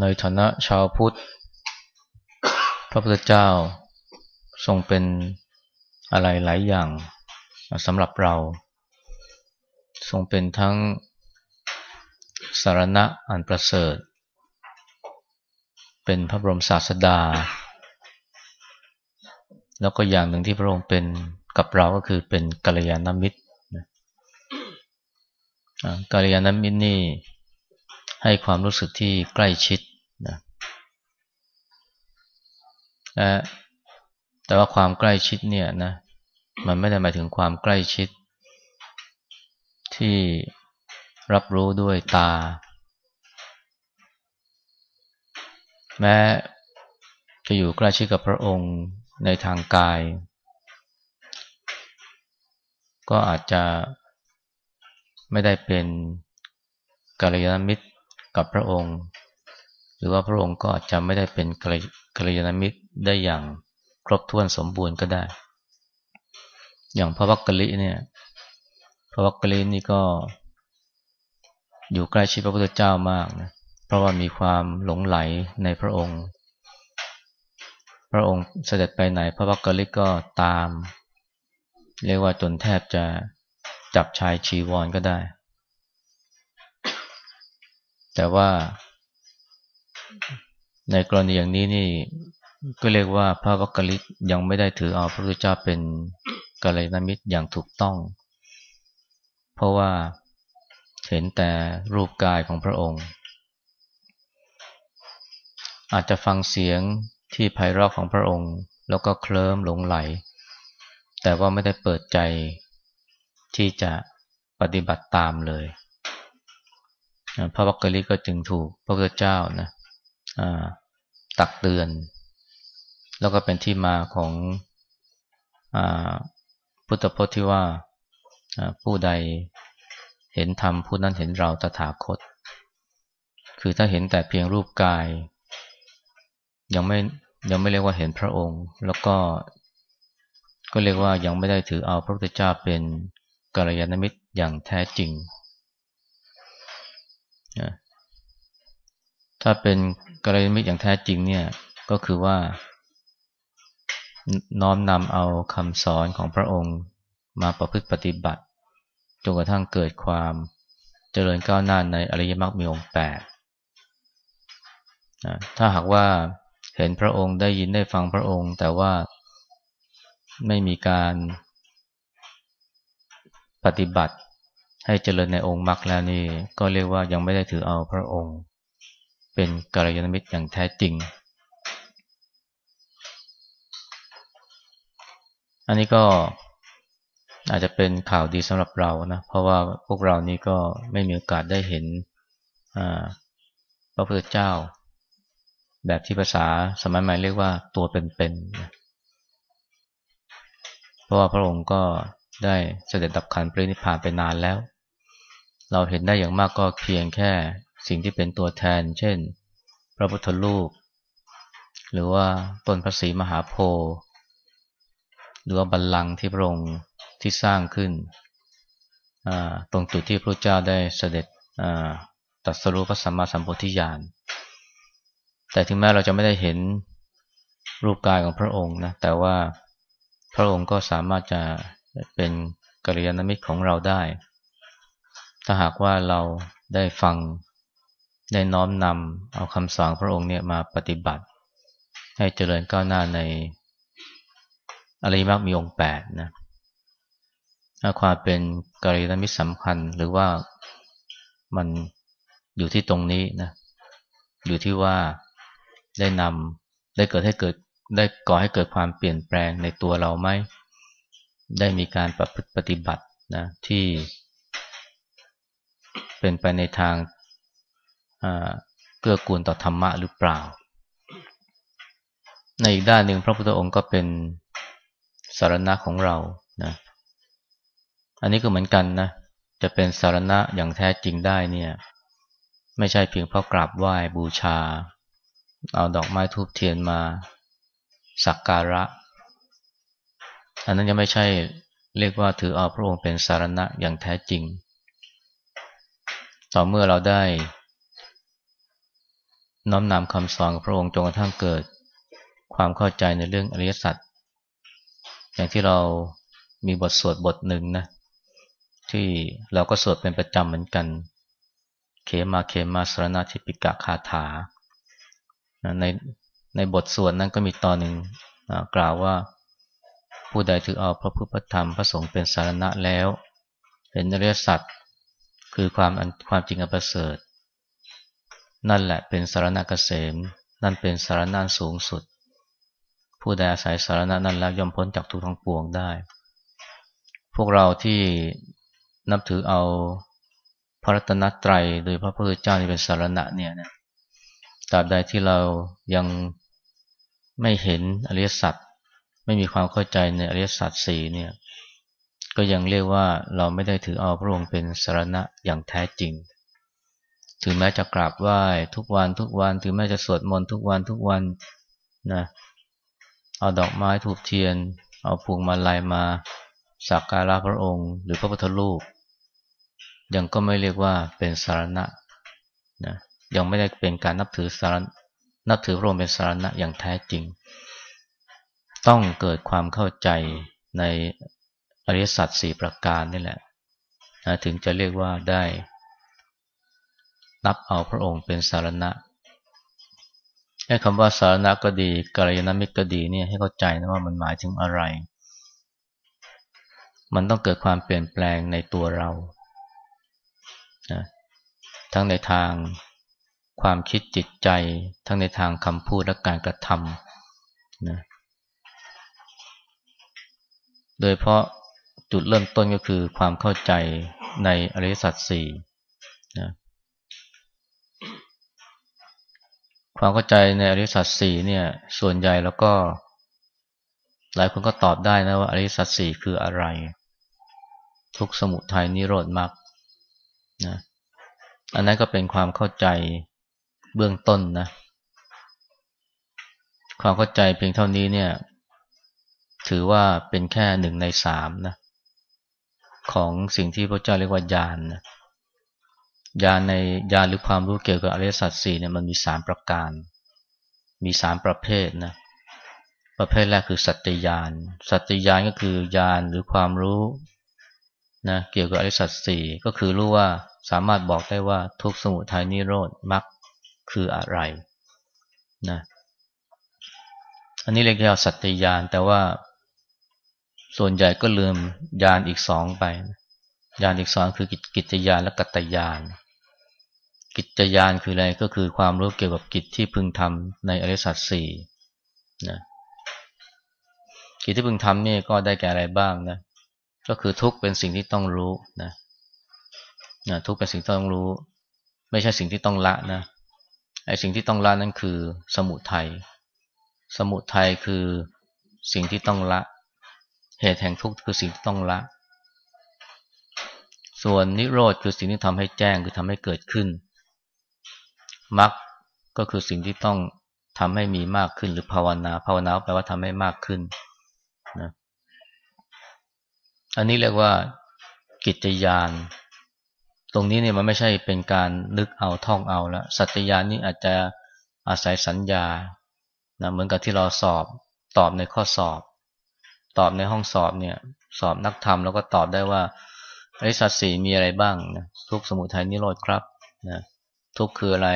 ในฐานะชาวพุทธ พระพุทธเจ้าทรงเป็นอะไรหลายอย่างสำหรับเรา ทรงเป็นทั้งสารณะอันประเสริฐ เป็นพระบรมศาสดา แล้วก็อย่างหนึ่งที่พระองค์เป็นกับเราก็คือเป็นกัลยาณมิตรกัลยาณมิตรนี่ ให้ความรู้สึกที่ใกล้ชิดนะและแต่ว่าความใกล้ชิดเนี่ยนะมันไม่ได้หมายถึงความใกล้ชิด ที่รับรู้ด้วยตา แม้จะอยู่ใกล้ชิดกับพระองค์ในทางกาย ก็อาจจะไม่ได้เป็นกัลยาณมิตร กับพระองค์ หรือว่าพระองค์ก็อาจจะไม่ได้เป็นกัลยาณมิตรได้อย่างครบถ้วนสมบูรณ์ก็ได้ อย่างพระวักกะลิเนี่ยพระวักกะลินี่ก็อยู่ใกล้ชิดพระพุทธเจ้ามากนะเพราะว่ามีความหลงไหลในพระองค์ พระองค์เสด็จไปไหนพระวักกะลิก็ตาม เรียกว่าจนแทบจะจับชายชีวรก็ได้ แต่ว่าในกรณีอย่างนี้นี่ก็เรียกว่าพระวักกลิศยังไม่ได้ถือเอาพระพุทธเจ้าเป็นกัลยาณมิตรอย่างถูกต้อง เพราะว่าเห็นแต่รูปกายของพระองค์ อาจจะฟังเสียงที่ไพเราะของพระองค์ แล้วก็เคลิ้มหลงไหล แต่ว่าไม่ได้เปิดใจที่จะปฏิบัติตามเลย พระวักกลิก็จึงถูกพระพุทธเจ้านะตักเตือน แล้วก็เป็นที่มาของอพุทธพจน์ที่ว่าผู้ใดเห็นธรรมผู้นั้นเห็นเราตถาคต คือถ้าเห็นแต่เพียงรูปกาย ยังไม่ยังไม่เรียกว่าเห็นพระองค์ แล้วก็ก็เรียกว่ายังไม่ได้ถือเอาพระพุทธเจ้าเป็นกัลยาณมิตรอย่างแท้จริง ถ้าเป็นกรณีมิตรอย่างแท้จริงเนี่ยก็คือว่า น้อมนำเอาคำสอนของพระองค์มาประพฤติปฏิบัติจนกระทั่งเกิดความเจริญก้าวหน้าในอริยมรรคมีองค์แปดถ้าหากว่าเห็นพระองค์ได้ยินได้ฟังพระองค์ แต่ว่าไม่มีการปฏิบัติ ให้เจริญในองค์มรรคแล้วนี่ก็เรียกว่ายังไม่ได้ถือเอาพระองค์ เป็นกัลยาณมิตรอย่างแท้จริง อันนี้ก็อาจจะเป็นข่าวดีสำหรับเรานะ เพราะว่าพวกเรานี่ก็ไม่มีโอกาสได้เห็นพระพุทธเจ้า แบบที่ภาษาสมัยใหม่เรียกว่าตัวเป็นๆนะเพราะว่าพระองค์ก็ได้เสด็จดับขันปรินิพพานไปนานแล้ว เราเห็นได้อย่างมากก็เพียงแค่สิ่งที่เป็นตัวแทน เช่น พระพุทธรูป หรือว่าต้นพระศรีมหาโพธิ์หรือว่าบัลลังก์ที่พระองค์ที่สร้างขึ้น ตรงจุดที่พระเจ้าได้เสด็จตัดสรุปพระสัมมาสัมพุทธิญาณ แต่ถึงแม้เราจะไม่ได้เห็นรูปกายของพระองค์นะ แต่ว่าพระองค์ก็สามารถจะเป็นกัลยาณมิตรของเราได้ ถ้าหากว่าเราได้ฟังได้น้อมนำเอาคำสอนพระองค์เนี่ยมาปฏิบัติ ให้เจริญก้าวหน้าในอริมักมีองค์แปดนะความเป็นกริยามิตรสำคัญหรือว่ามันอยู่ที่ตรงนี้นะอยู่ที่ว่าได้นำได้เกิดให้เกิดได้ก่อให้เกิดความเปลี่ยนแปลงในตัวเราไหมได้มีการประพฤติปฏิบัตินะที่ เป็นไปในทางเกื้อกูลต่อธรรมะหรือเปล่า ในอีกด้านหนึ่งพระพุทธองค์ก็เป็นสารณะของเรานะอันนี้ก็เหมือนกันนะ จะเป็นสารณะอย่างแท้จริงได้เนี่ย ไม่ใช่เพียงเพราะกราบไหว้บูชา เอาดอกไม้ทูบเทียนมา สักการะ อันนั้นยังไม่ใช่เรียกว่าถือเอาพระองค์เป็นสารณะอย่างแท้จริง ต่อเมื่อเราได้ น้อมนำคำสอนของพระองค์จนกระทั่งเกิด ความเข้าใจในเรื่องอริยสัจอย่างที่เรามีบทสวดบทหนึ่งนะ ที่เราก็สวดเป็นประจำเหมือนกัน เขมาเขมาสรณาธิปิกะคาถา ในในบทสวดนั้นก็มีตอนหนึ่งกล่าวว่าผู้ใดถือเอาพระพุทธธรรมพระสงฆ์เป็นสารณะแล้ว เห็นอริยสัจ คือความความจริงอันประเสริฐ นั่นแหละเป็นสารณะเกษม นั่นเป็นสารณะสูงสุด ผู้ใดอาศัยสารณะนั้นแล้วย่อมพ้นจากทุกข์ทั้งปวงได้ พวกเราที่นับถือเอาพระรัตนตรัยโดยพระพุทธเจ้านี่เป็นสารณะเนี่ยนะตราบใดที่เรายังไม่เห็นอริยสัจไม่มีความเข้าใจในอริยสัจสี่เนี่ย ก็ยังเรียกว่าเราไม่ได้ถือเอาพระองค์เป็นสารณะอย่างแท้จริง ถึงแม้จะกราบไหว้ทุกวันทุกวัน ถึงแม้จะสวดมนต์ทุกวันทุกวันนะเอาดอกไม้ถูกเทียน เอาพวงมาลัยมาสักการะพระองค์ หรือพระพุทธรูปยังก็ไม่เรียกว่าเป็นสารณะนะยังไม่ได้เป็นการนับถือสารนับถือพระองค์เป็นสารณะอย่างแท้จริง ต้องเกิดความเข้าใจใน อริยสัจสี่ประการนี่แหละนะถึงจะเรียกว่าได้ นับเอาพระองค์เป็นสารณะไอ้คำว่าสารณะก็ดีกัลยาณมิตรก็ดีเนี่ยให้เข้าใจนะว่ามันหมายถึงอะไร มันต้องเกิดความเปลี่ยนแปลงในตัวเรานะทั้งในทางความคิดจิตใจ ทั้งในทางคำพูดและการกระทำนะโดยเพราะ จุดเริ่มต้นก็คือความเข้าใจในอริยสัจสี่นะความเข้าใจในอริยสัจสี่เนี่ย ส่วนใหญ่แล้วก็ หลายคนก็ตอบได้นะว่าอริยสัจสี่คืออะไร ทุกสมุทัยนิโรธมรรคนะอันนั้นก็เป็นความเข้าใจเบื้องต้นนะ ความเข้าใจเพียงเท่านี้เนี่ย ถือว่าเป็นแค่หนึ่งในสามนะ ของสิ่งที่พระเจ้าเรียกว่าญาณนะญาณในญาณหรือความรู้เกี่ยวกับอริยสัจสี่เนี่ยมันมีสามประการ มีสามประเภทนะประเภทแรกคือสัจจญาณสัจจญาณก็คือญาณหรือความรู้นะเกี่ยวกับอริยสัจสี่ก็คือรู้ว่าสามารถบอกได้ว่าทุกสมุทัยนิโรธมรรคคืออะไรนะอันนี้เรียกว่าสัจจญาณแต่ว่า ส่วนใหญ่ก็ลืมยานอีกสองไป ยานอีกสองคือกิจยานและกัตยาน กิจยานคืออะไรก็คือความรู้เกี่ยวกับกิจที่พึงทำในอริสัตสี่นะกิจที่พึงทำนี่ก็ได้แก่อะไรบ้างนะก็คือทุกเป็นสิ่งที่ต้องรู้นะนะทุกเป็นสิ่งที่ต้องรู้ ไม่ใช่สิ่งที่ต้องละนะไอ้สิ่งที่ต้องละนั่นคือ สมุทัยสมุทัยคือสิ่งที่ต้องละ เหตุแห่งทุกข์คือสิ่งที่ต้องละ ส่วนนิโรธคือสิ่งที่ทำให้แจ้งคือทำให้เกิดขึ้นมรรคก็คือสิ่งที่ต้องทำให้มีมากขึ้นหรือภาวนา ภาวนาแปลว่าทำให้มากขึ้นนะอันนี้เรียกว่ากิจยาน ตรงนี้เนี่ยมันไม่ใช่เป็นการนึกเอาท่องเอาแล้วสัจญานนี้อาจจะอาศัยสัญญานะเหมือนกับที่เราสอบตอบในข้อสอบ ตอบในห้องสอบเนี่ย สอบนักธรรมแล้วก็ตอบได้ว่าไอริสัตว์สีมีอะไรบ้างนะทุกสมุทัยนิโรธครับนะทุกคืออะไร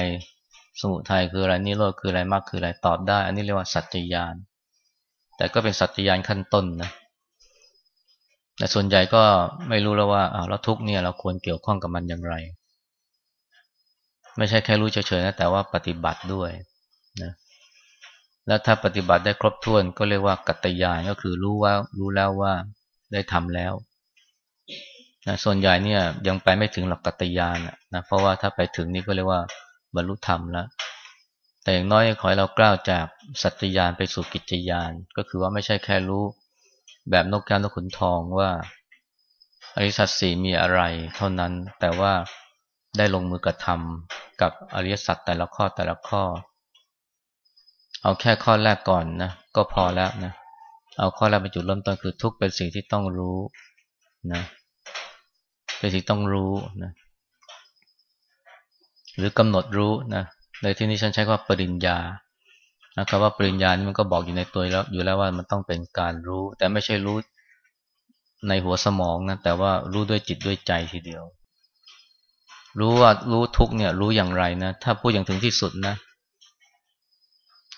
สมุทัยคืออะไรนิโรธคืออะไรมากคืออะไรตอบได้ อันนี้เรียกว่าสัจจยานแต่ก็เป็นสัจจยานขั้นต้นนะแต่ส่วนใหญ่ก็ไม่รู้แล้วว่าอ้าวแล้วทุกเนี่ยเราควรเกี่ยวข้องกับมันอย่างไร ไม่ใช่แค่รู้เฉยๆนะแต่ว่าปฏิบัติด้วยนะ แล้วถ้าปฏิบัติได้ครบถ้วนก็เรียกว่ากัตยานก็คือรู้ว่ารู้แล้วว่าได้ทำแล้วนะส่วนใหญ่เนี่ยยังไปไม่ถึงหลักกัตยานนะเพราะว่าถ้าไปถึงนี่ก็เรียกว่าบรรลุธรรมแล้วแต่อย่างน้อยขอให้เรากล้าวจากสัจยานไปสู่กิจยาน ก็คือว่าไม่ใช่แค่รู้แบบนกแก้วนกขุนทองว่าอริสัตสีมีอะไรเท่านั้นแต่ว่าได้ลงมือกระทำกับอริยสัจแต่ละข้อแต่ละข้อ เอาแค่ข้อแรกก่อนนะก็พอแล้วนะเอาข้อแรกเป็นจุดเริ่มต้นคือทุกเป็นสิ่งที่ต้องรู้นะเป็นสิ่งต้องรู้นะหรือกำหนดรู้นะในที่นี้ฉันใช้ว่าปริญญานะครับว่าปริญญานี่มันก็บอกอยู่ในตัวแล้วอยู่แล้วว่ามันต้องเป็นการรู้ แต่ไม่ใช่รู้ในหัวสมองนะแต่ว่ารู้ด้วยจิตด้วยใจทีเดียว รู้ว่ารู้ทุกเนี่ยรู้อย่างไรนะถ้าพูดอย่างถึงที่สุดนะ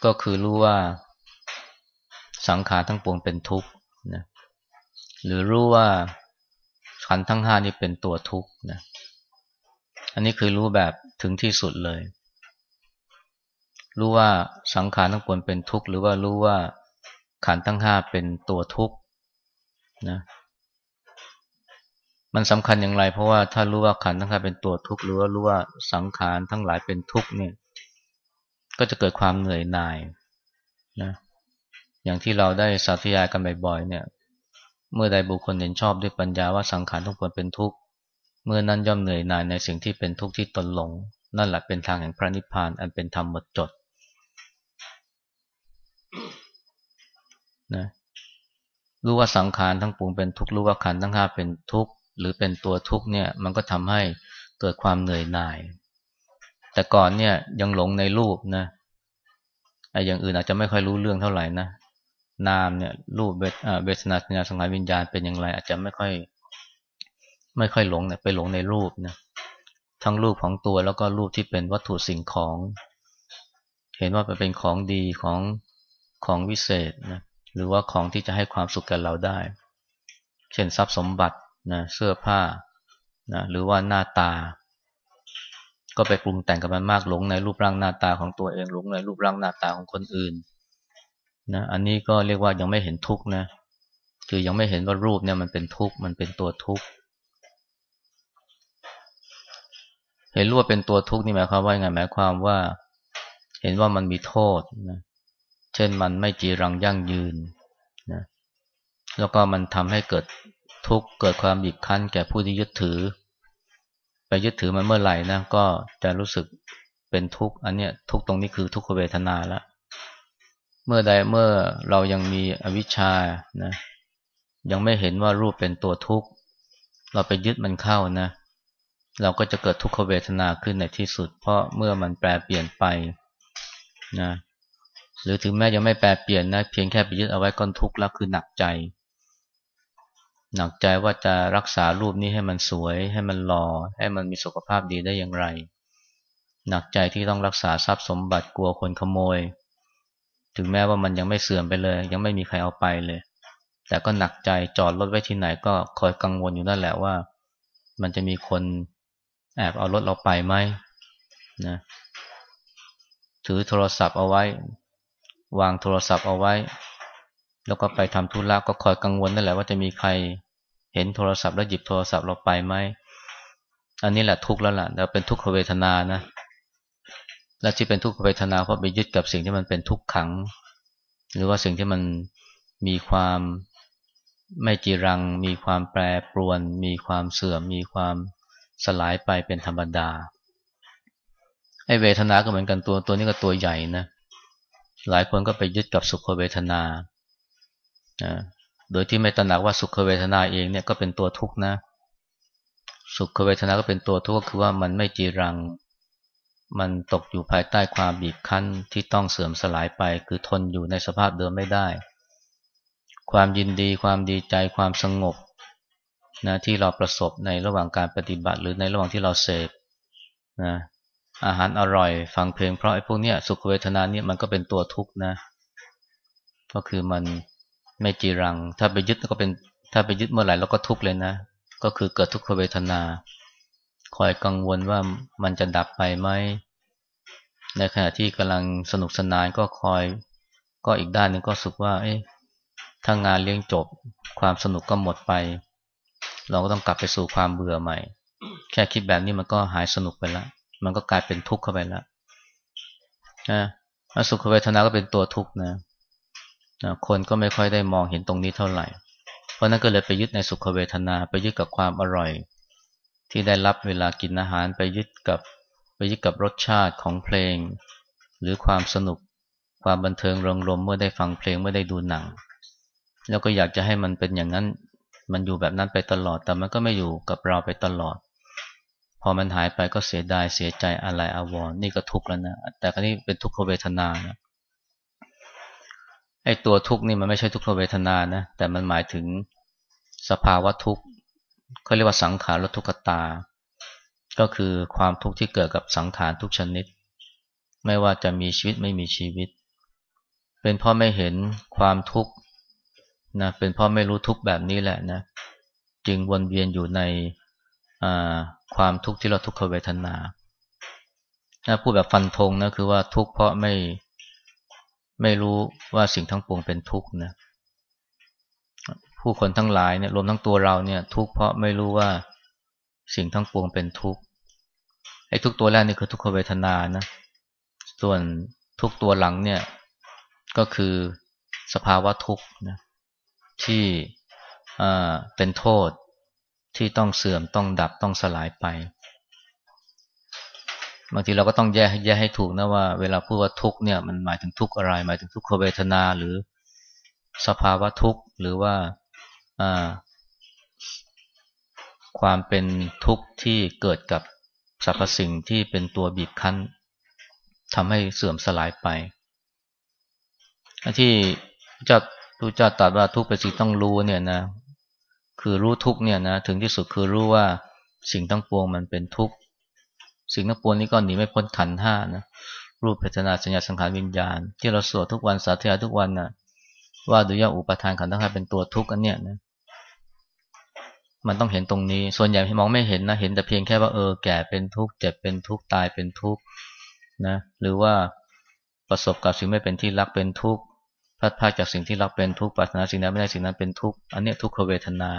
ก็คือรู้ว่าสังขารทั้งปวงเป็นทุกข์นะหรือรู้ว่าขันทั้งห้านี่เป็นตัวทุกข์นะอันนี้คือรู้แบบถึงที่สุดเลย รู้ว่าสังขารทั้งปวงเป็นทุกข์หรือว่ารู้ว่าขันทั้งห้าเป็นตัวทุกข์นะมันสำคัญอย่างไร เพราะว่าถ้ารู้ว่าขันทั้งห้าเป็นตัวทุกข์หรือว่ารู้ว่าสังขารทั้งหลายเป็นทุกข์เนี่ย ก็จะเกิดความเหนื่อยหน่ายนะอย่างที่เราได้สาธยายกันบ่อยๆเนี่ยเมื่อใดบุคคลเห็นชอบด้วยปัญญาว่าสังขารทุกคนเป็นทุกข์เมื่อนั้นย่อมเหนื่อยหน่ายในสิ่งที่เป็นทุกข์ที่ตนหลง นั่นแหละเป็นทางแห่งพระนิพพานอันเป็นธรรมหมดจดนะรู้ว่าสังขารทั้งปวงเป็นทุกข์รู้ว่าขันธ์ทั้งห้าเป็นทุกข์หรือเป็นตัวทุกข์เนี่ยมันก็ทำให้เกิดความเหนื่อยหน่าย แต่ก่อนเนี่ยยังหลงในรูปนะไอ้อย่างอื่นอาจจะไม่ค่อยรู้เรื่องเท่าไหร่นะนามเนี่ยรูปเวทนาสัญญาสังขารวิญญาณเป็นอย่างไร อาจจะไม่ค่อย ไม่ค่อยหลงเนี่ยไปหลงในรูปนะทั้งรูปของตัวแล้วก็รูปที่เป็นวัตถุสิ่งของ เห็นว่าเป็นของดีของของวิเศษนะหรือว่าของที่จะให้ความสุขกับเราได้ เช่นทรัพย์สมบัตินะเสื้อผ้านะหรือว่าหน้าตา ก็ไปปรุงแต่งกับมันมากหลงในรูปร่างหน้าตาของตัวเองหลงในรูปร่างหน้าตาของคนอื่นนะอันนี้ก็เรียกว่ายังไม่เห็นทุกข์นะคือยังไม่เห็นว่ารูปเนี่ยมันเป็นทุกข์มันเป็นตัวทุกข์เห็นรูปว่าเป็นตัวทุกข์นี่หมายความว่าไงหมายความว่า เห็นว่ามันมีโทษนะเช่นมันไม่จีรังยั่งยืนนะแล้วก็มันทำให้เกิดทุกข์เกิดความบีบคั้นแก่ผู้ที่ยึดถือ ไปยึดถือมันเมื่อไหร่นะก็จะรู้สึกเป็นทุกข์อันเนี้ยทุกตรงนี้คือทุกขเวทนาแล้วเมื่อใดเมื่อเรายังมีอวิชชานะยังไม่เห็นว่ารูปเป็นตัวทุกข์ เราไปยึดมันเข้านะ เราก็จะเกิดทุกขเวทนาขึ้นในที่สุด เพราะเมื่อมันแปรเปลี่ยนไปนะหรือถึงแม้ยังไม่แปรเปลี่ยนนะเพียงแค่ไปยึดเอาไว้ก้อนทุกข์แล้วคือหนักใจ หนักใจว่าจะรักษารูปนี้ให้มันสวย ให้มันหล่อให้มันมีสุขภาพดีได้อย่างไร หนักใจที่ต้องรักษาทรัพย์สมบัติกลัวคนขโมย ถึงแม้ว่ามันยังไม่เสื่อมไปเลย ยังไม่มีใครเอาไปเลย แต่ก็หนักใจจอดรถไว้ที่ไหนก็คอยกังวลอยู่นั่นแหละว่า มันจะมีคนแอบเอารถเราไปไหมนะถือโทรศัพท์เอาไว้ วางโทรศัพท์เอาไว้ แล้วก็ไปทำธุระก็คอยกังวลนั่นแหละว่าจะมีใครเห็นโทรศัพท์แล้วหยิบโทรศัพท์เราไปไหม อันนี้แหละทุกข์แล้วล่ะแล้วเป็นทุกขเวทนานะ และที่เป็นทุกขเวทนาเพราะไปยึดกับสิ่งที่มันเป็นทุกขัง หรือว่าสิ่งที่มันมีความไม่จีรัง มีความแปรปรวน มีความเสื่อม มีความสลายไปเป็นธรรมดา ไอเวทนาก็เหมือนกันตัวตัวนี้ก็ตัวใหญ่นะ หลายคนก็ไปยึดกับสุขเวทนา โดยที่ไม่ตระหนักว่าสุขเวทนาเองเนี่ยก็เป็นตัวทุกข์นะ สุขเวทนาก็เป็นตัวทุกข์คือว่ามันไม่จีรัง มันตกอยู่ภายใต้ความบีบคั้นที่ต้องเสื่อมสลายไป คือทนอยู่ในสภาพเดิมไม่ได้ ความยินดีความดีใจความสงบนะที่เราประสบในระหว่างการปฏิบัติ หรือในระหว่างที่เราเสพนะอาหารอร่อย ฟังเพลงเพราะไอ้พวกเนี้ยสุขเวทนาเนี่ยมันก็เป็นตัวทุกข์นะ ก็คือมัน ไม่จีรัง ถ้าไปยึดก็เป็น ถ้าไปยึดเมื่อไหร่เราก็ทุกข์เลยนะ ก็คือเกิดทุกขเวทนา คอยกังวลว่ามันจะดับไปไหม ในขณะที่กำลังสนุกสนานก็คอย ก็อีกด้านหนึ่งก็สุขว่า เอ๊ะถ้างานเลี้ยงจบ ความสนุกก็หมดไป เราก็ต้องกลับไปสู่ความเบื่อใหม่ แค่คิดแบบนี้มันก็หายสนุกไปแล้ว มันก็กลายเป็นทุกข์เข้าไปแล้วนะสุขเวทนาก็เป็นตัวทุกข์นะ นะคนก็ไม่ค่อยได้มองเห็นตรงนี้เท่าไหร่ เพราะนั้นก็เลยไปยึดในสุขเวทนา ไปยึดกับความอร่อย ที่ได้รับเวลากินอาหารไปยึดกับไปยึดกับรสชาติของเพลง หรือความสนุกความบันเทิงริงรมเมื่อได้ฟังเพลงเมื่อได้ดูหนัง แล้วก็อยากจะให้มันเป็นอย่างนั้น มันอยู่แบบนั้นไปตลอด แต่มันก็ไม่อยู่กับเราไปตลอด พอมันหายไปก็เสียดายเสียใจอะไรอาวรณ์นี่ก็ทุกข์แล้วนะแต่ก็นี่เป็นทุกขเวทนานะ ไอ้ตัวทุกข์นี่มันไม่ใช่ทุกขเวทนานะ แต่มันหมายถึงสภาวะทุกข์เขาเรียกว่าสังขารทุกขตา ก็คือความทุกข์ที่เกิดกับสังขารทุกชนิด ไม่ว่าจะมีชีวิตไม่มีชีวิต เป็นเพราะไม่เห็นความทุกข์นะเป็นเพราะไม่รู้ทุกข์แบบนี้แหละนะ จึงวนเวียนอยู่ในความทุกข์ที่เราทุกขเวทนาถ้าพูดแบบฟันธงนะคือว่าทุกข์เพราะไม่ ไม่รู้ว่าสิ่งทั้งปวงเป็นทุกข์นะผู้คนทั้งหลายเนี่ยรวมทั้งตัวเราเนี่ย ทุกข์เพราะไม่รู้ว่าสิ่งทั้งปวงเป็นทุกข์ไอ้ทุกตัวแรกนี่คือทุกขเวทนานะ ส่วนทุกตัวหลังเนี่ย ก็คือสภาวะทุกข์นะที่เป็นโทษที่ต้องเสื่อมต้องดับต้องสลายไป บางทีเราก็ต้องแยกแยกให้ถูกนะว่าเวลาพูดว่าทุกเนี่ยมันหมายถึงทุกอะไร หมายถึงทุกขเวทนาหรือสภาวะทุกข์หรือว่าความเป็นทุกข์ที่เกิดกับสรรพสิ่งที่เป็นตัวบีบคั้นทำให้เสื่อมสลายไป ที่จะรู้จักตัดว่าทุกข์เป็นสิ่งต้องรู้เนี่ยนะ คือรู้ทุกเนี่ยนะ ถึงที่สุดคือรู้ว่าสิ่งทั้งปวงมันเป็นทุกข์ สิ่งทั้งปวงนี้ก็หนีไม่พ้นขันห้านะรูปเพทนาสัญญาสังขารวิญญาณ ที่เราสวดทุกวันสาธยายทุกวันนะว่าดูย่าอุปทานขันธ์ทั้งห้าเป็นตัวทุกข์อันเนี้ยนะมันต้องเห็นตรงนี้ ส่วนใหญ่มองไม่เห็นนะ เห็นแต่เพียงแค่ว่าเออแก่เป็นทุกข์เจ็บเป็นทุกข์ตายเป็นทุกข์นะ หรือว่าประสบกับสิ่งไม่เป็นที่รักเป็นทุกข์พัดพาจากสิ่งที่รักเป็นทุกข์ปรารถนาสิ่งนั้นไม่ได้สิ่งนั้นเป็นทุกข์อันนี้ทุกขเวทนา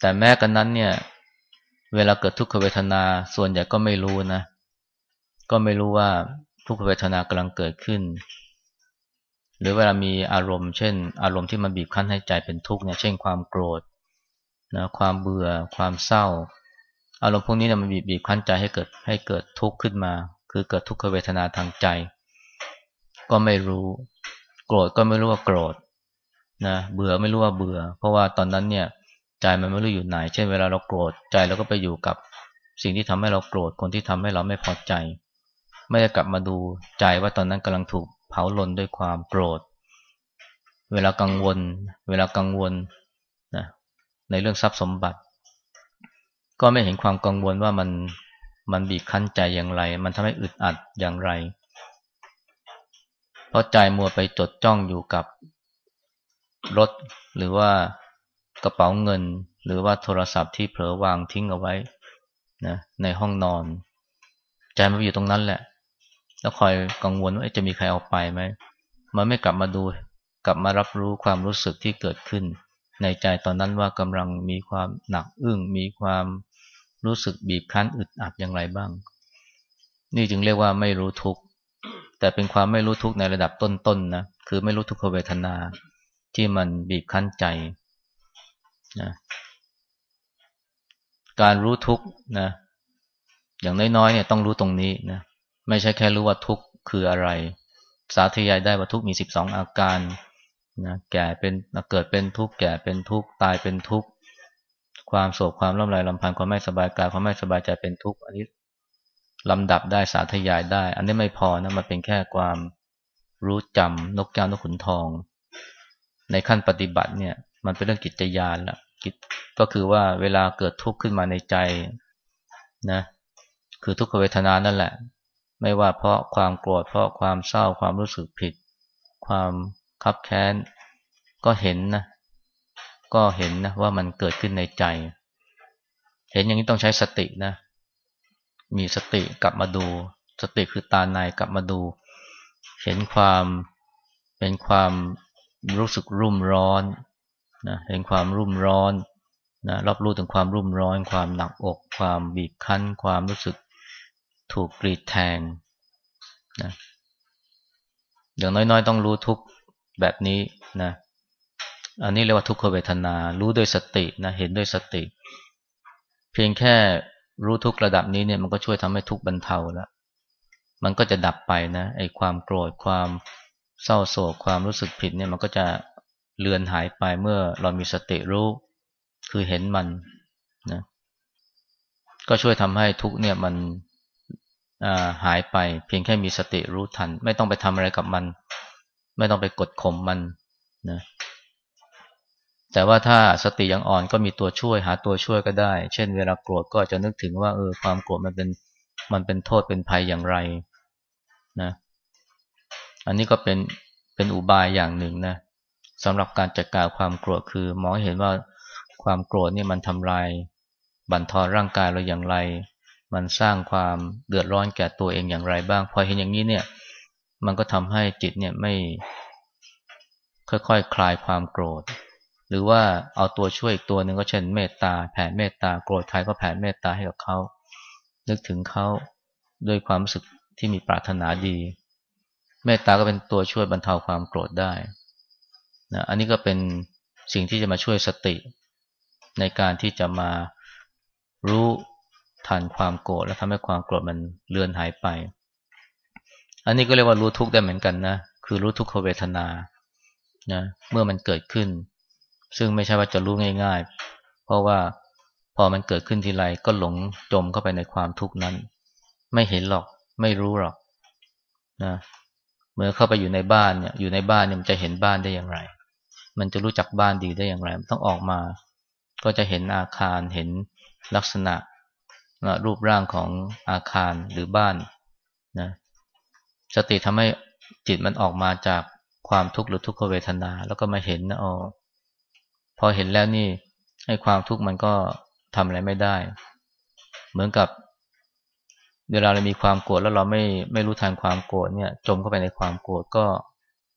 แต่แม้กันนั้นเนี่ย เวลาเกิดทุกขเวทนาส่วนใหญ่ก็ไม่รู้นะ ก็ไม่รู้ว่าทุกขเวทนากำลังเกิดขึ้น หรือเวลามีอารมณ์ เช่น อารมณ์ที่มันบีบคั้นให้ใจเป็นทุกข์เนี่ยเช่นความโกรธนะความเบื่อความเศร้า อารมณ์พวกนี้เนี่ยมันบีบบีบคั้นใจให้เกิดให้เกิดทุกข์ขึ้นมา คือเกิดทุกขเวทนาทางใจ ก็ไม่รู้ โกรธก็ไม่รู้ว่าโกรธนะเบื่อไม่รู้ว่าเบื่อ เพราะว่าตอนนั้นเนี่ย ใจมันไม่รู้อยู่ไหน เช่นเวลาเราโกรธใจเราก็ไปอยู่กับสิ่งที่ทำให้เราโกรธคนที่ทำให้เราไม่พอใจ ไม่ได้กลับมาดูใจว่าตอนนั้นกำลังถูกเผาลนด้วยความโกรธ เวลากังวล เวลากังวลนะในเรื่องทรัพย์สมบัติ ก็ไม่เห็นความกังวลว่ามันมันบีบคั้นใจอย่างไร มันทำให้อึดอัดอย่างไร เพราะใจมัวไปจดจ้องอยู่กับรถหรือว่า กระเป๋าเงิน หรือว่าโทรศัพท์ที่เผลอวางทิ้งเอาไว้นะในห้องนอน ใจมันอยู่ตรงนั้นแหละ แล้วคอยกังวลว่าจะมีใครเอาไปไหมมันไม่กลับมาดู กลับมารับรู้ความรู้สึกที่เกิดขึ้น ในใจตอนนั้นว่ากำลังมีความหนักอึ้งมีความรู้สึกบีบคั้นอึดอัดอย่างไรบ้าง นี่จึงเรียกว่าไม่รู้ทุกข์แต่เป็นความไม่รู้ทุกข์ในระดับต้นๆนนะคือไม่รู้ทุกขเวทนาที่มันบีบคั้นใจ นะการรู้ทุกข์นะอย่างน้อยๆเนี่ยต้องรู้ตรงนี้นะไม่ใช่แค่รู้ว่าทุกข์คืออะไร สาธยายได้ว่าทุกข์มีสิบสองอาการนะแก่เป็นเกิดเป็นทุกข์แก่เป็นทุกข์ตายเป็นทุกข์ความโศกความร่ำไรลำพันธ์ความไม่สบายกายความไม่สบายใจเป็นทุกข์อันนี้ลำดับได้สาธยายได้ อันนี้ไม่พอนะมันเป็นแค่ความรู้จำนกแก้วนกขุนทอง ในขั้นปฏิบัติเนี่ย มันเป็นเรื่องกิจยานล้วคิดก็คือว่าเวลาเกิดทุกข์ขึ้นมาในใจนะคือทุกขเวทนานั่นแหละ ไม่ว่าเพราะความโกรธเพราะความเศร้าความรู้สึกผิด ความคับแค้น ก็เห็นนะก็เห็นนะว่ามันเกิดขึ้นในใจ เห็นอย่างนี้ต้องใช้สตินะ มีสติกลับมาดู สติคือตาในกลับมาดู เห็นความเป็นความรู้สึกรุ่มร้อน นะเห็นความรุ่มร้อนนะรับรู้ถึงความรุ่มร้อน ความหนักอก ความบีบคั้น ความรู้สึกถูกกรีดแทงนะอย่างน้อยๆ ต้องรู้ทุกแบบนี้นะอันนี้เรียกว่าทุกขเวทนา รู้ด้วยสตินะเห็นด้วยสติ เพียงแค่รู้ทุกระดับนี้เนี่ยมันก็ช่วยทำให้ทุกบรรเทาแล้วมันก็จะดับไปนะไอ้ความโกรธความเศร้าโศกความรู้สึกผิดเนี่ยมันก็จะ เลือนหายไปเมื่อเรามีสติรู้คือเห็นมันนะก็ช่วยทำให้ทุกเนี่ยมันหายไปเพียงแค่มีสติรู้ทัน ไม่ต้องไปทำอะไรกับมัน ไม่ต้องไปกดข่มมันนะแต่ว่าถ้าสติยังอ่อนก็มีตัวช่วยหาตัวช่วยก็ได้ เช่น เวลาโกรธก็จะนึกถึงว่าเออความโกรธมันเป็นมันเป็นโทษเป็นภัยอย่างไรนะอันนี้ก็เป็นเป็นอุบายอย่างหนึ่งนะ สำหรับการจัดการความโกรธคือมองเห็นว่าความโกรธนี่มันทำลายบั่นทอนร่างกายเราอย่างไร มันสร้างความเดือดร้อนแก่ตัวเองอย่างไรบ้าง พอเห็นอย่างนี้เนี่ย มันก็ทำให้จิตเนี่ยไม่ ค่อยๆคคลายความโกรธ หรือว่าเอาตัวช่วยอีกตัวหนึ่งก็เช่นเมตตา แผ่เมตตาโกรธใครก็แผ่เมตตาให้กับเขานึกถึงเขาด้วยความรู้สึกที่มีปรารถนาดี เมตตาก็เป็นตัวช่วยบรรเทาความโกรธได้ นะอันนี้ก็เป็นสิ่งที่จะมาช่วยสติ ในการที่จะมารู้ทันความโกรธและทำให้ความโกรธมันเลือนหายไป อันนี้ก็เรียกว่ารู้ทุกข์ได้เหมือนกันนะ คือรู้ทุกขเวทนานะเมื่อมันเกิดขึ้น ซึ่งไม่ใช่ว่าจะรู้ง่าย ๆ เพราะว่าพอมันเกิดขึ้นทีไรก็หลงจมเข้าไปในความทุกข์นั้น ไม่เห็นหรอกไม่รู้หรอกนะเมื่อเข้าไปอยู่ในบ้านเนี่ยอยู่ในบ้านเนี่ยมันจะเห็นบ้านได้อย่างไร มันจะรู้จักบ้านดีได้อย่างไรมันต้องออกมา ก็จะเห็นอาคารเห็นลักษณะรูปร่างของอาคารหรือบ้านนะสติทำให้จิตมันออกมาจากความทุกข์หรือทุกขเวทนา แล้วก็มาเห็นนะอ๋อพอเห็นแล้วนี่ให้ความทุกข์มันก็ทำอะไรไม่ได้ เหมือนกับเวลาเรามีความโกรธแล้วเราไม่ไม่รู้ทันความโกรธเนี่ย จมเข้าไปในความโกรธก็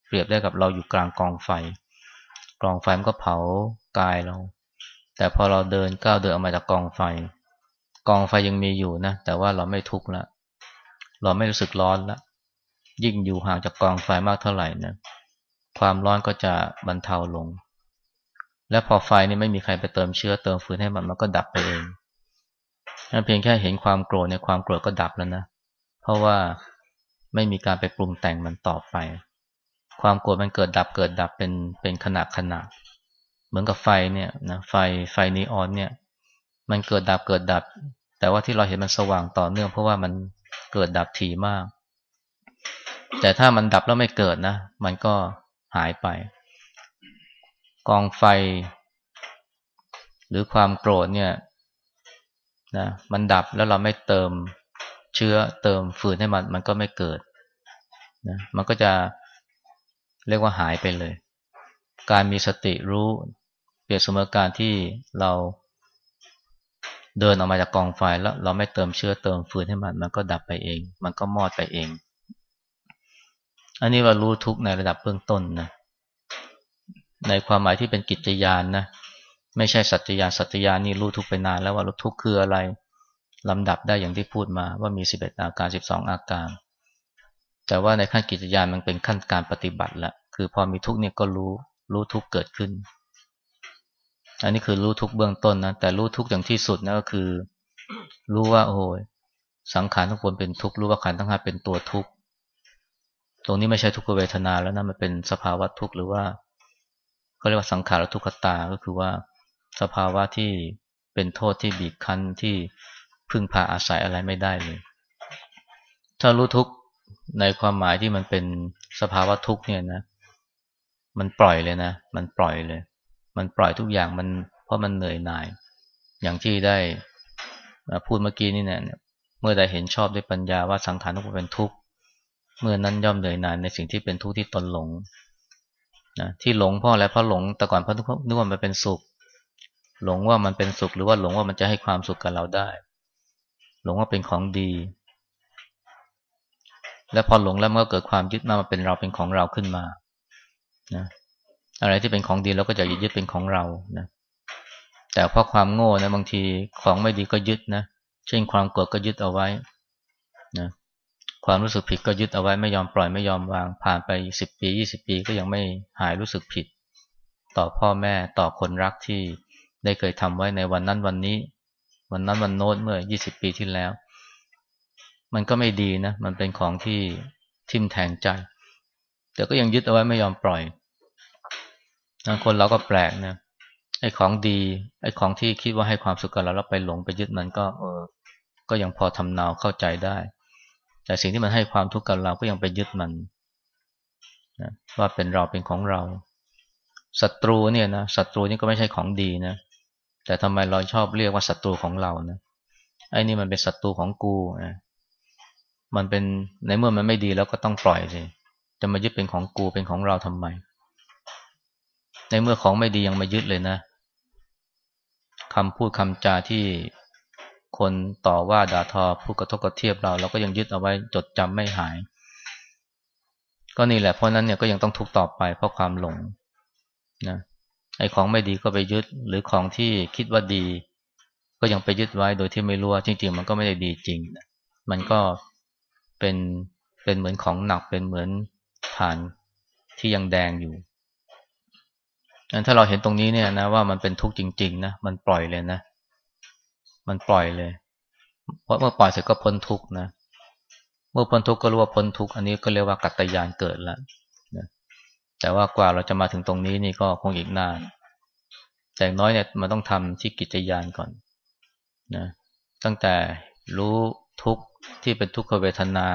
เปรียบได้กับเราอยู่กลางกองไฟ กองไฟมันก็เผากายเรา แต่พอเราเดินก้าวเดินออกมาจากกองไฟ กองไฟยังมีอยู่นะ แต่ว่าเราไม่ทุกข์ละ เราไม่รู้สึกร้อนละ ยิ่งอยู่ห่างจากกองไฟมากเท่าไหร่นะ ความร้อนก็จะบรรเทาลง และพอไฟนี่ไม่มีใครไปเติมเชื้อเติมฟืนให้มันมันก็ดับไปเองนั่นเพียงแค่เห็นความโกรธเนี่ยความโกรธก็ดับแล้วนะ เพราะว่าไม่มีการไปปรุงแต่งมันต่อไป ความโกรธมันเกิดดับเกิดดับเป็นเป็นขณะขณะเหมือนกับไฟเนี่ยนะไฟไฟนีออนเนี่ย มันเกิดดับเกิดดับ แต่ว่าที่เราเห็นมันสว่างต่อเนื่องเพราะว่ามันเกิดดับถี่มาก แต่ถ้ามันดับแล้วไม่เกิดนะ มันก็หายไป กองไฟ หรือความโกรธเนี่ยนะมันดับแล้วเราไม่เติมเชื้อเติมฟืนให้มัน มันก็ไม่เกิดนะมันก็จะ เรียกว่าหายไปเลย การมีสติรู้ เปรียบเสมอการที่เราเดินออกมาจากกองไฟแล้วเราไม่เติมเชื้อเติมฟืนให้มัน มันก็ดับไปเอง มันก็มอดไปเอง อันนี้ว่ารู้ทุกในระดับเบื้องต้นนะ ในความหมายที่เป็นกิจยานนะ ไม่ใช่สัจญาสัจญานี่รู้ทุกไปนานแล้วว่ารู้ทุกคืออะไรลำดับได้อย่างที่พูดมาว่ามีสิบเอ็ดอาการสิบสองอาการ แต่ว่าในขั้นกิจยานมันเป็นขั้นการปฏิบัติละ คือพอมีทุกเนี่ยก็รู้รู้ทุกเกิดขึ้น อันนี้คือรู้ทุกเบื้องต้นนะแต่รู้ทุกอย่างที่สุดนะก็คือ รู้ว่าโอ้ยสังขารทั้งปวงเป็นทุกข์รู้ว่าขันทั้งห้าเป็นตัวทุกข์ตรงนี้ไม่ใช่ทุกขเวทนาแล้วนะมันเป็นสภาวะทุกข์หรือว่าเขาเรียกว่าสังขารทุกขตา ก็คือว่าสภาวะที่เป็นโทษที่บีบคั้นที่พึ่งพาอาศัยอะไรไม่ได้เลย ถ้ารู้ทุกในความหมายที่มันเป็นสภาวะทุกเนี่ยนะ มันปล่อยเลยนะ มันปล่อยเลย มันปล่อยทุกอย่างมัน เพราะมันเหนื่อยหน่าย อย่างที่ได้พูดเมื่อกี้นี่เนี่ยเมื่อได้เห็นชอบด้วยปัญญาว่าสังขารทุกข์เป็นทุกข์เมื่อนั้นย่อมเหนื่อยหน่ายในสิ่งที่เป็นทุกข์ที่ตนหลงนะที่หลงพ่อและเพราะหลงแต่ก่อนเพราะนึกว่ามันเป็นสุข หลงว่ามันเป็นสุขหรือว่าหลงว่ามันจะให้ความสุขกับเราได้ หลงว่าเป็นของดี และพอหลงแล้วมันก็เกิดความยึดมามาเป็นเราเป็นของเราขึ้นมา นะอะไรที่เป็นของดีเราก็จะยึดยึดเป็นของเรานะแต่เพราะความโง่นะบางทีของไม่ดีก็ยึดนะเช่นความโกรธก็ยึดเอาไว้นะความรู้สึกผิดก็ยึดเอาไว้ไม่ยอมปล่อยไม่ยอมวางผ่านไปสิบปียี่สิบปีก็ยังไม่หายรู้สึกผิด ต่อพ่อแม่ต่อคนรักที่ได้เคยทำไว้ในวันนั้นวันนี้ วันนั้นวันโน้นเมื่อ20ปีที่แล้ว มันก็ไม่ดีนะมันเป็นของที่ทิ่มแทงใจ แต่ก็ยังยึดเอาไว้ไม่ยอมปล่อย คนเราก็แปลกนะไอ้ของดี ไอ้ของที่คิดว่าให้ความสุขกับเราแล้วไปหลงไปยึดมันก็เออ ก็ยังพอทำนาวเข้าใจได้ แต่สิ่งที่มันให้ความทุกข์กับเราก็ยังไปยึดมันนะว่าเป็นเราเป็นของเราศัตรูเนี่ยนะศัตรูนี่ก็ไม่ใช่ของดีนะแต่ทำไมเราชอบเรียกว่าศัตรูของเรานะไอ้นี่มันเป็นศัตรูของกูนะมันเป็นในเมื่อมันไม่ดีแล้วก็ต้องปล่อยสิจะมายึดเป็นของกูเป็นของเราทำไม ในเมื่อของไม่ดียังมายึดเลยนะคำพูดคำจาที่คนต่อว่าด่าทอพูดกระทบกระเทียบเราเราก็ยังยึดเอาไว้จดจำไม่หาย ก็นี่แหละเพราะนั้นเนี่ยก็ยังต้องทุกต่อไปเพราะความหลงนะไอ้ของไม่ดีก็ไปยึด หรือของที่คิดว่าดี ก็ยังไปยึดไว้โดยที่ไม่รู้ว่าจริง ๆ มันก็ไม่ได้ดีจริง มันก็เป็นเป็นเหมือนของหนักเป็นเหมือนฐานที่ยังแดงอยู่ ถ้าเราเห็นตรงนี้เนี่ยนะว่ามันเป็นทุกข์จริง ๆ นะมันปล่อยเลยนะ มันปล่อยเลยเพราะเมื่อปล่อยเสร็จก็พ้นทุกข์นะ เมื่อพ้นทุกข์ก็รู้ว่าพ้นทุกข์อันนี้ก็เรียกว่ากัตตยานเกิดแล้วนะแต่ว่ากว่าเราจะมาถึงตรงนี้นี่ก็คงอีกนานแต่น้อยเนี่ยมันต้องทำที่กิจยานก่อนนะตั้งแต่รู้ทุกข์ที่เป็นทุกขเวทนา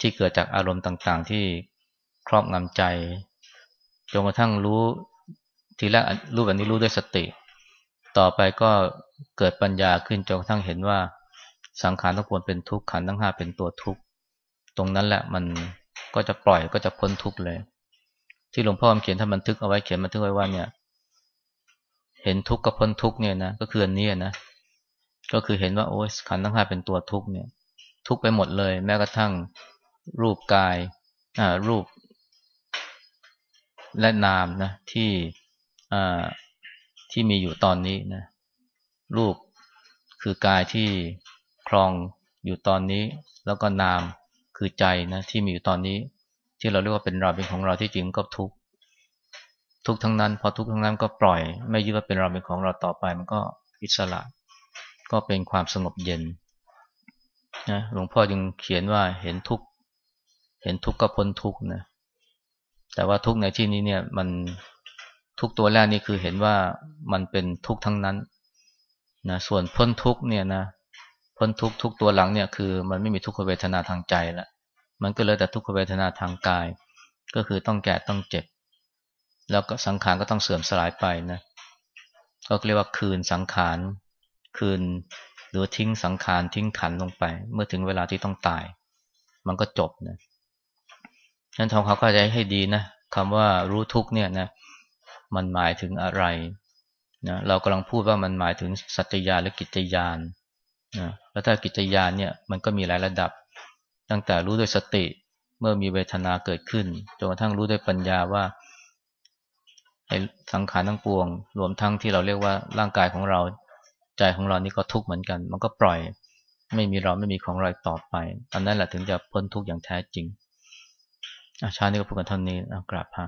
ที่เกิดจากอารมณ์ต่างๆ ที่ครอบงำใจจนกระทั่งรู้ ทีแรกรู้แบบนี้รู้ด้วยสติ ต่อไปก็เกิดปัญญาขึ้นจนกระทั่งเห็นว่าสังขารทั้งปวงเป็นทุกข์ขันธ์ทั้งห้าเป็นตัวทุกข์ตรงนั้นแหละมันก็จะปล่อยก็จะพ้นทุกข์เลย ที่หลวงพ่อเขียนท่านบันทึกเอาไว้เขียนบันทึกไว้ว่าเนี่ย เห็นทุกข์กับพ้นทุกข์เนี่ยนะก็คืออันนี้นะก็คือเห็นว่าโอ้ยขันธ์ทั้งห้าเป็นตัวทุกข์เนี่ย ทุกข์ไปหมดเลย แม้กระทั่งรูปกายอ่ารูป และนามนะที่ ที่มีอยู่ตอนนี้นะรูปคือกายที่ครองอยู่ตอนนี้ แล้วก็นามคือใจนะที่มีอยู่ตอนนี้ ที่เราเรียกว่าเป็นเราเป็นของเราที่จริงก็ทุกทุกทั้งนั้น พอทุกทั้งนั้นก็ปล่อย ไม่ยึดว่าเป็นเราเป็นของเราต่อไป มันก็อิสระ ก็เป็นความสงบเย็นนะหลวงพ่อจึงเขียนว่าเห็นทุกเห็นทุกก็พ้นทุกนะแต่ว่าทุกในที่นี้เนี่ยมัน ทุกตัวแรกนี่คือเห็นว่ามันเป็นทุกทั้งนั้นนะส่วนพ้นทุกเนี่ยนะพ้นทุกทุกตัวหลังเนี่ยคือ มันไม่มีทุกขเวทนาทางใจล้วมันก็เลยแต่ทุกขเวทนาทางกาย ก็คือต้องแก่ต้องเจ็บ แล้วก็สังขารก็ต้องเสื่อมสลายไปนะก็เรียกว่าคืนสังขารคืนหรือทิ้งสังขารทิ้งขันลงไป เมื่อถึงเวลาที่ต้องตาย มันก็จบนะนั้นทองเขาก็จะให้ดีนะคำว่ารู้ทุกเนี่ยนะ มันหมายถึงอะไรนะเรากำลังพูดว่ามันหมายถึงสัจจญาณและกิจญาณนะแล้วถ้ากิจญาณเนี่ยมันก็มีหลายระดับ ตั้งแต่รู้ด้วยสติเมื่อมีเวทนาเกิดขึ้นจนกระทั่งรู้ด้วยปัญญาว่าไอ้สังขารทั้งปวง รวมทั้งที่เราเรียกว่าร่างกายของเราใจของเรานี่ก็ทุกข์เหมือนกัน มันก็ปล่อยไม่มีเราไม่มีของเราต่อไปอันนั้นแหละถึงจะพ้นทุกข์อย่างแท้จริงอาชานี้ก็พูดกันเท่านี้กราบพระ